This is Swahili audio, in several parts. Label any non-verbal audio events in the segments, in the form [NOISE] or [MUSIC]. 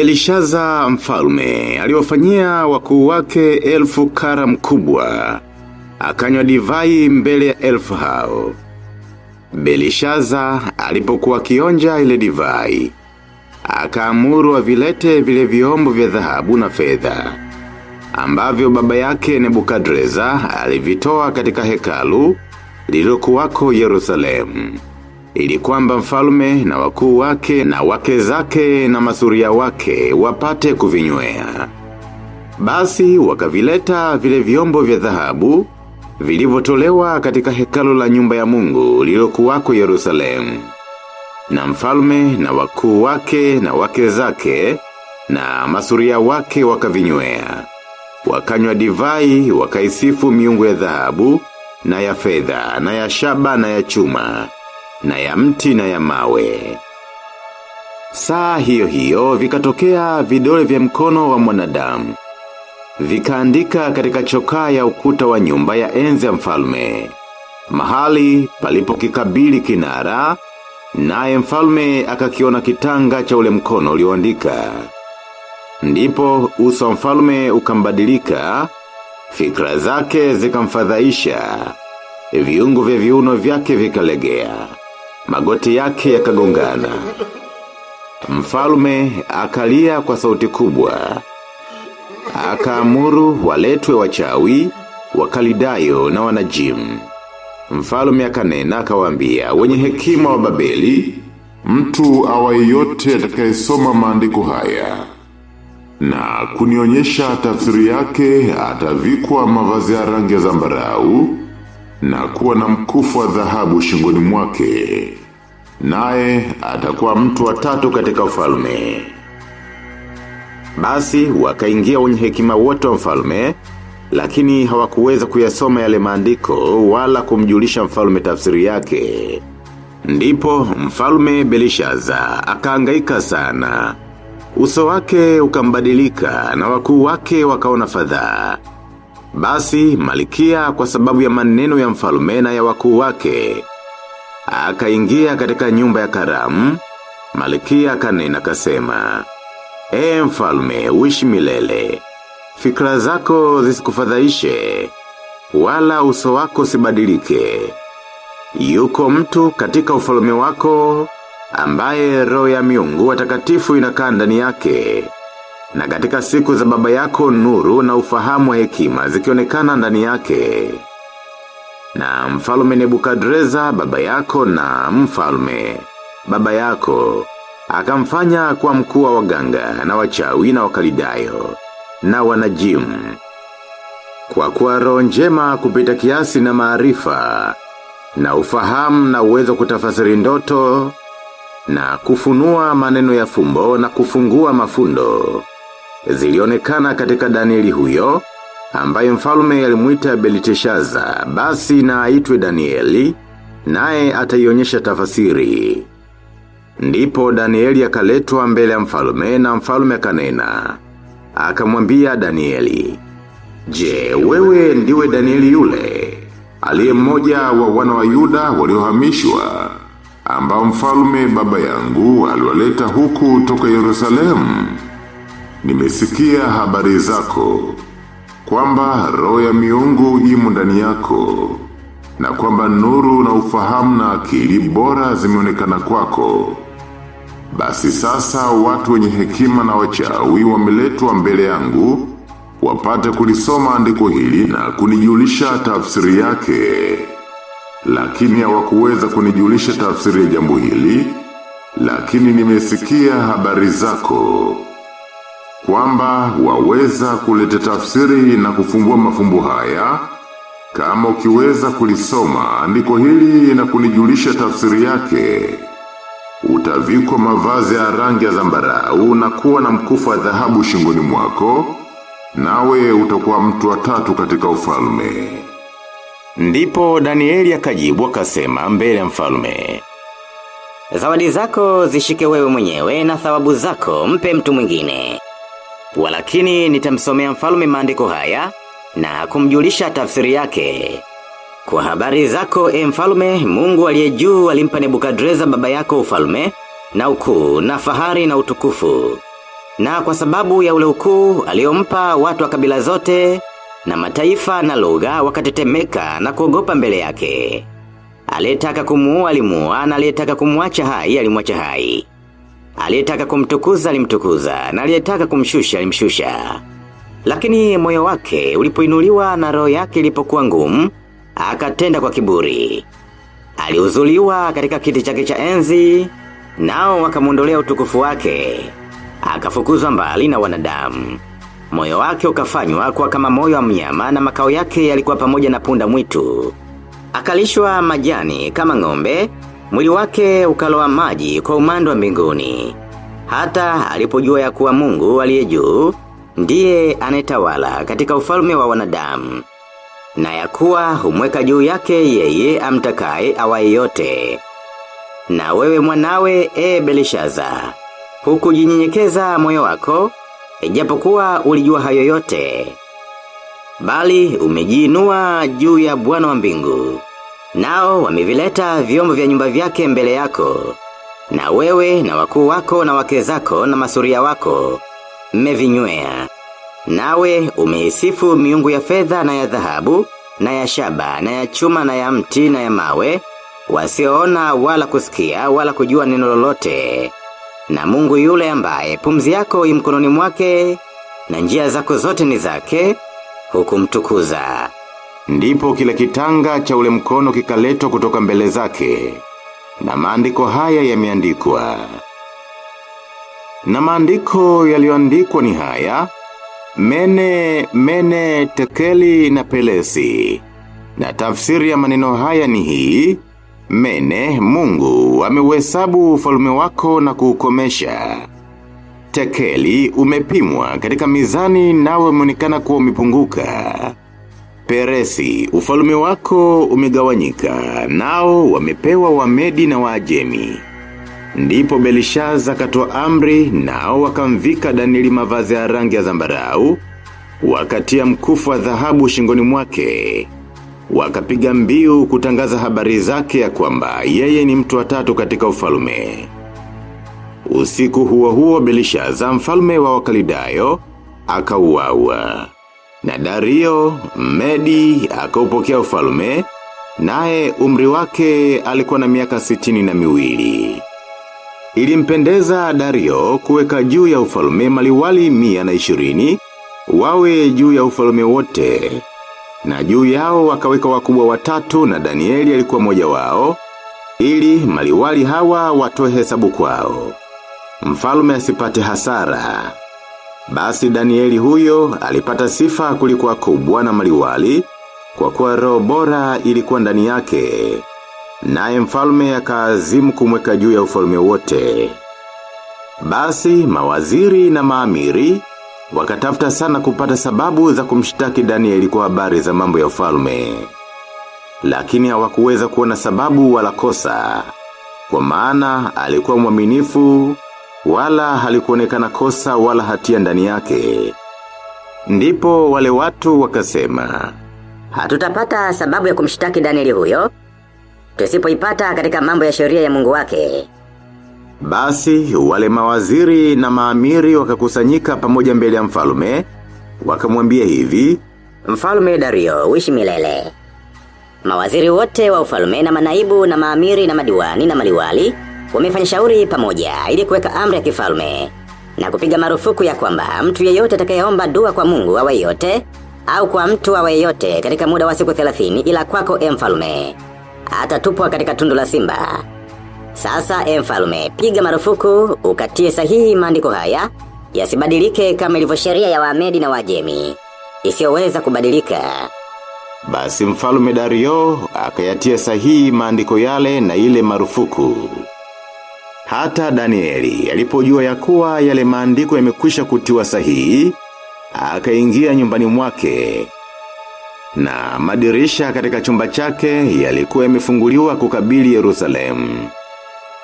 Belishaza mfalme, aliwafanyia wakuu wake elfu kara mkubwa. Akanywa divai mbele ya elfu hao. Belishaza alipokuwa kionja ile divai. Akaamuru avilete vile vyombo vya dhahabu na fedha ambavyo baba yake Nebukadreza alivitoa katika hekalu lilokuwako Yerusalemu ili kwamba mfalme na wakuu wake na wake zake na masuria wake wapate kuvinywea. Basi wakavileta vile vyombo vya dhahabu vilivyotolewa katika hekalu la nyumba ya mungu lilokuwako Yerusalemu. Na mfalme na wakuu wake na wake zake na masuria wake wakavinywea. Wakanywa divai wakaisifu miungu ya dhahabu na ya fedha na ya shaba na ya chuma na ya mti na ya mawe. Saa hiyo hiyo vikatokea vidole vya mkono wa mwanadamu. Vikaandika katika chokaa ya ukuta wa nyumba ya enzi ya mfalme. Mahali palipo kikabili kinara, naye mfalme akakiona kitanga cha ule mkono ulioandika. Ndipo uso mfalme ukambadilika, fikra zake zikamfadhaisha, viungu vya viuno vyake vikalegea magoti yake yakagongana. Mfalme akalia kwa sauti kubwa. Akaamuru waletwe wachawi, wakalidayo na wanajimu. Mfalme akanena akawaambia wenye hekima wa Babeli, mtu awaye yote atakayesoma maandiko haya na kunionyesha tafsiri yake atavikwa mavazi ya rangi ya zambarau na kuwa na mkufu wa dhahabu shingoni mwake. Naye atakuwa mtu wa tatu katika ufalme. Basi wakaingia wenye hekima wote wa mfalme, lakini hawakuweza kuyasoma yale maandiko wala kumjulisha mfalme tafsiri yake. Ndipo mfalme Belishaza akaangaika sana. Uso wake ukambadilika na wakuu wake wakaona fadhaa. Basi malikia kwa sababu ya maneno ya mfalme na ya wakuu wake. Akaingia katika nyumba ya karamu, malikia akanena kasema. E mfalme, uishi milele. Fikra zako zisikufadhaishe, wala uso wako sibadilike. Yuko mtu katika ufalme wako, ambaye roho ya miungu watakatifu inakaa ndani yake. Na katika siku za baba yako nuru na ufahamu wa hekima zikionekana ndani yake. Na mfalme Nebukadreza baba yako na mfalme baba yako akamfanya kwa mkuu wa waganga na wachawi na wakalidayo na wanajimu. Kwa kuwa roho njema kupita kiasi na maarifa na ufahamu na uwezo kutafasiri ndoto na kufunua maneno ya fumbo na kufungua mafundo. Zilionekana katika Danieli huyo, ambaye mfalme alimuita Beliteshaza, basi na aitwe Danieli, naye ataionyesha tafasiri. Ndipo Danieli akaletwa mbele ya mfalme na mfalme akanena. Akamwambia Danieli, Je, wewe ndiwe Danieli yule, aliye mmoja wa wana wa Yuda waliohamishwa, ambao mfalme baba yangu aliwaleta huku toka Yerusalemu. Nimesikia habari zako, kwamba roho ya miungu imo ndani yako, na kwamba nuru na ufahamu na akili bora zimeonekana kwako. Basi sasa watu wenye hekima na wachawi wameletwa mbele yangu, wapate kulisoma andiko hili na kunijulisha tafsiri yake. Lakini hawakuweza kunijulisha tafsiri ya jambo hili, lakini nimesikia habari zako. Kwamba waweza kuleta tafsiri na kufumbua mafumbu haya, kama ukiweza kulisoma andiko hili na kunijulisha tafsiri yake. Utavikwa mavazi ya rangi ya zambarau na kuwa na mkufu wa dhahabu shingoni mwako, nawe utakuwa mtu wa tatu katika ufalme. Ndipo Danieli akajibu akasema mbele ya mfalme. Zawadi zako zishike wewe mwenyewe na thawabu zako mpe mtu mwingine. Walakini nitamsomea mfalme maandiko haya na kumjulisha tafsiri yake. Kwa habari zako e mfalme, mungu aliye juu alimpa nebukadreza baba yako ufalme, na ukuu, na fahari na utukufu. Na kwa sababu ya ule ukuu aliompa watu wa kabila zote na mataifa na lugha wakatetemeka na kuogopa mbele yake. Aliyetaka kumuua alimuua na aliyetaka kumwacha hai alimwacha hai. Aliyetaka kumtukuza alimtukuza na aliyetaka kumshusha alimshusha. Lakini moyo wake ulipoinuliwa na roho yake ilipokuwa ngumu, akatenda kwa kiburi. Aliuzuliwa katika kiti chake cha enzi, nao wakamwondolea utukufu wake. Akafukuzwa mbali na wanadamu. Moyo wake ukafanywa kuwa kama moyo wa mnyama na makao yake yalikuwa pamoja na punda mwitu. Akalishwa majani kama ng'ombe, mwili wake ukaloa maji kwa umando wa mbinguni. Hata alipojua ya kuwa mungu aliye juu, ndiye anetawala katika ufalme wa wanadamu. Na ya kuwa humweka juu yake yeye amtakaye awaye yote. Na wewe mwanawe e Belishaza, huku jinyenyekeza moyo wako, ijapokuwa ulijua hayo yote. Bali umejiinua juu ya bwana wa mbingu. Nao wamevileta vyombo vya nyumba vyake mbele yako. Na wewe na wakuu wako na wake zako na masuria wako, mmevinywea. Nawe umeisifu miungu ya fedha na ya dhahabu, na ya shaba, na ya chuma, na ya mti, na ya mawe, wasioona wala kusikia wala kujua neno lolote. Na mungu yule ambaye pumzi yako imkononi mwake, na njia zako zote ni zake, hukumtukuza. Ndipo kile kitanga cha ule mkono kikaletwa kutoka mbele zake. Na maandiko haya yameandikwa. Na maandiko yaliyoandikwa ni haya, Mene, mene, tekeli na pelesi. Na tafsiri ya maneno haya ni hii, Mene, mungu, ameuhesabu ufalume wako na kuukomesha. Tekeli, umepimwa katika mizani nawe umeonekana kuwa umepunguka. Peresi, ufalume wako umegawanyika, nao wamepewa wamedi na waajemi. Ndipo Belishaza akatoa amri nao wakamvika Danieli mavazi ya rangi ya zambarau, wakatia mkufu wa dhahabu shingoni mwake. Wakapiga mbiu kutangaza habari zake ya kwamba yeye ni mtu wa tatu katika ufalume. Usiku huo huo Belishaza mfalme wa wakalidayo, akauawa. Na Dario, Medi, akaupokea ufalme, naye umri wake alikuwa na miaka sitini na miwili. Ilimpendeza Dario kuweka juu ya ufalme maliwali mia na ishirini, wawe juu ya ufalme wote. Na juu yao wakaweka wakubwa watatu na Danieli alikuwa moja wao, ili maliwali hawa watoe hesabu kwao. Mfalme asipate hasara. Basi Danieli huyo alipata sifa kulikuwa kubwa na maliwali, kwa kuwa roho bora ilikuwa ndani yake. Naye mfalme akaazimu kumweka juu ya ufalme wote. Basi mawaziri na maamiri wakatafuta sana kupata sababu za kumshtaki Danieli kwa habari za mambo ya ufalme. Lakini hawakuweza kuona sababu wala kosa. Kwa maana alikuwa mwaminifu wala halikuonekana kosa wala hatia ndani yake. Ndipo wale watu wakasema, Hatutapata sababu ya kumshtaki Danieli huyo, tusipoipata katika mambo ya sheria ya mungu wake. Basi wale mawaziri na maamiri wakakusanyika pamoja mbele ya mfalume, wakamwambia hivi, Mfalume Dario, uishi milele. Mawaziri wote wa ufalume na manaibu na maamiri na madiwani na maliwali wamefanya shauri pamoja ili kuweka amri ya kifalme na kupiga marufuku ya kwamba mtu yeyote atakayeomba dua kwa Mungu awa yeyote au kwa mtu awa yeyote katika muda wa siku 30 ila kwako e mfalme atatupwa katika tundu la simba. Sasa e mfalme, piga marufuku ukatie sahihi maandiko haya yasibadilike kama ilivyo sheria ya Waamedi na Wajemi isiyoweza kubadilika. basi mfalme Dario akayatia sahihi maandiko yale na ile marufuku. Hata Danieli alipojua ya kuwa yale maandiko yamekwisha kutiwa sahihi, akaingia nyumbani mwake. Na madirisha katika chumba chake yalikuwa yamefunguliwa kukabili Yerusalemu.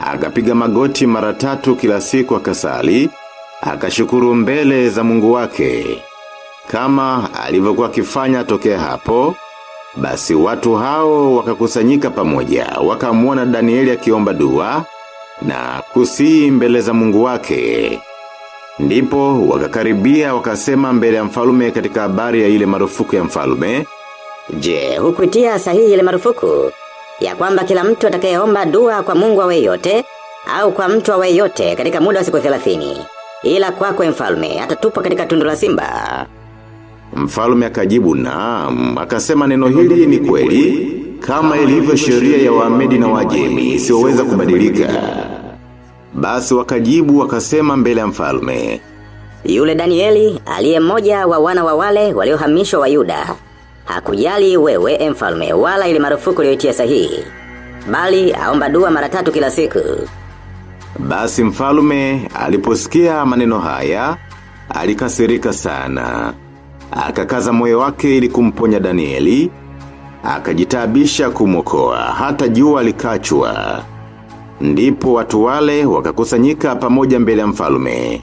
Akapiga magoti mara tatu kila siku akasali, akashukuru mbele za Mungu wake. Kama alivyokuwa akifanya tokea hapo, basi watu hao wakakusanyika pamoja, wakamwona Danieli akiomba dua na kusii mbele za Mungu wake. Ndipo wakakaribia wakasema mbele ya mfalume katika habari ya ile marufuku ya mfalume. Je, hukuitia sahihi ile marufuku ya kwamba kila mtu atakayeomba dua kwa Mungu awe yote au kwa mtu awe yote katika muda wa siku 30 ila kwako mfalume atatupwa katika tundu la simba. Mfalume akajibu naam, akasema neno hili ni kweli, kama ilivyo sheria ya Wamedi na Wajemi isiyoweza kubadilika. Basi wakajibu wakasema mbele ya mfalme. Yule Danieli aliye mmoja wa wana wa wale waliohamishwa wa Yuda hakujali wewe e mfalme wala ile marufuku uliyoitia sahihi bali aomba dua mara tatu kila siku. Basi mfalme aliposikia maneno haya, alikasirika sana. Akakaza moyo wake ili kumponya Danieli, akajitabisha kumokoa, hata jua likachua. Ndipo watu wale wakakusanyika pamoja mbele ya mfalume.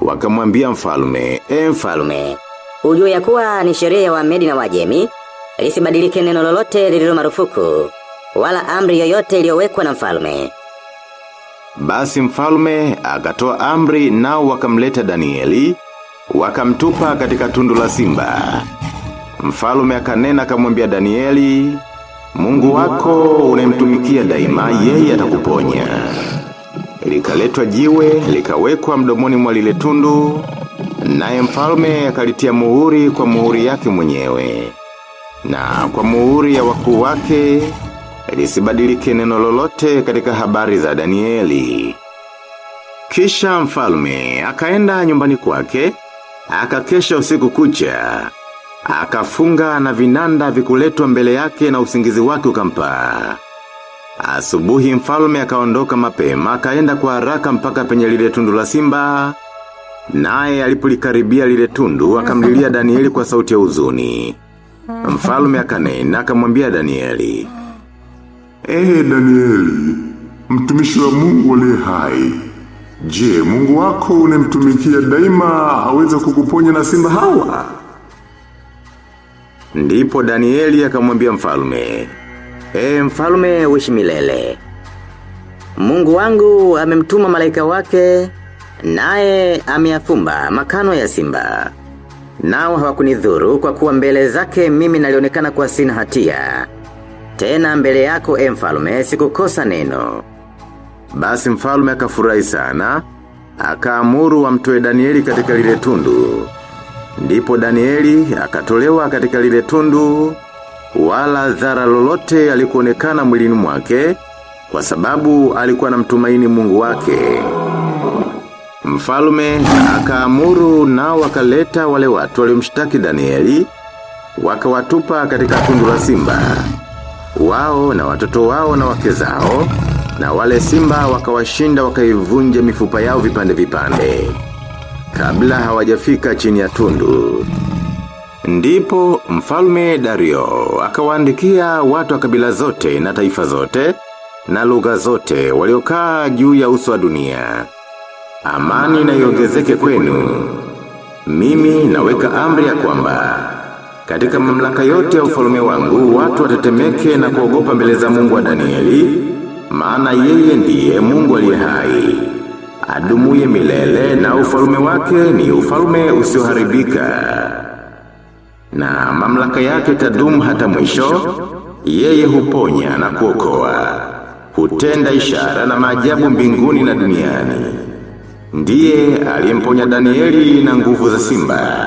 Wakamwambia mfalume, e mfalume, Ujue ya kuwa ni sheria ya Wamedi na Wajemi lisibadilike neno lolote lililo marufuku wala amri yoyote iliyowekwa na mfalume. Basi mfalme akatoa amri nao wakamleta Danieli, wakamtupa katika tundu la simba. Mfalme akanena akamwambia Danieli, Mungu wako unemtumikia daima, yeye atakuponya. Likaletwa jiwe, likawekwa mdomoni mwa lile tundu, naye mfalume akalitia muhuri kwa muhuri yake mwenyewe. Na kwa muhuri ya wakuu wake, lisibadilike neno lolote katika habari za Danieli. Kisha mfalme, akaenda nyumbani kwake, akakesha usiku kucha, akafunga na vinanda vikuletwa mbele yake na usingizi wake ukampa. Asubuhi mfalme akaondoka mapema, akaenda kwa haraka mpaka penye lile tundu la simba, naye alipolikaribia lile tundu, akamlilia [LAUGHS] Danieli kwa sauti ya uzuni Mfalme akanena akamwambia Danieli, Ee Danieli, mtumishi wa Mungu aliye hai. Je, Mungu wako unemtumikia daima aweze kukuponya na simba hawa? Ndipo Danieli akamwambia mfalme, E mfalme uishi milele. Mungu wangu amemtuma malaika wake, naye ameyafumba makano ya simba. Nao hawakunidhuru kwa kuwa mbele zake mimi nalionekana kwa sina hatia. Tena mbele yako e mfalme sikukosa neno. Basi mfalme akafurahi sana, akaamuru wamtoe Danieli katika lile tundu. Ndipo Danieli akatolewa katika lile tundu, wala dhara lolote alikuonekana mwilini mwake, kwa sababu alikuwa na mtumaini mungu wake. Mfalume akaamuru na wakaleta wale watu waliomshtaki Danieli, wakawatupa katika tundu la simba. Wao na watoto wao na wake zao, na wale simba wakawashinda wakaivunja mifupa yao vipande vipande. Kabla hawajafika chini ya tundu. Ndipo mfalme Dario akawaandikia watu wa kabila zote na taifa zote na lugha zote waliokaa juu ya uso wa dunia. Amani na iongezeke kwenu. Mimi naweka amri ya kwamba katika mamlaka yote ya ufalme wangu watu watetemeke na kuogopa mbele za Mungu wa Danieli, maana yeye ndiye Mungu aliye hai. Adumuye milele na ufalume wake ni ufalume usioharibika. Na mamlaka yake tadumu hata mwisho, yeye huponya na kuokoa. Hutenda ishara na maajabu mbinguni na duniani. Ndiye aliyemponya Danieli na nguvu za simba.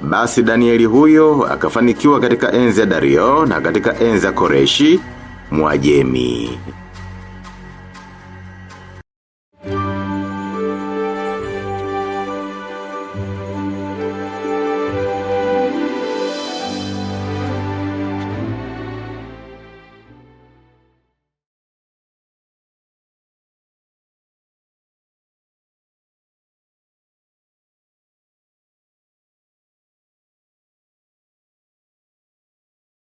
Basi Danieli huyo akafanikiwa katika enzi ya Dario na katika enzi ya Koreshi, Mwajemi.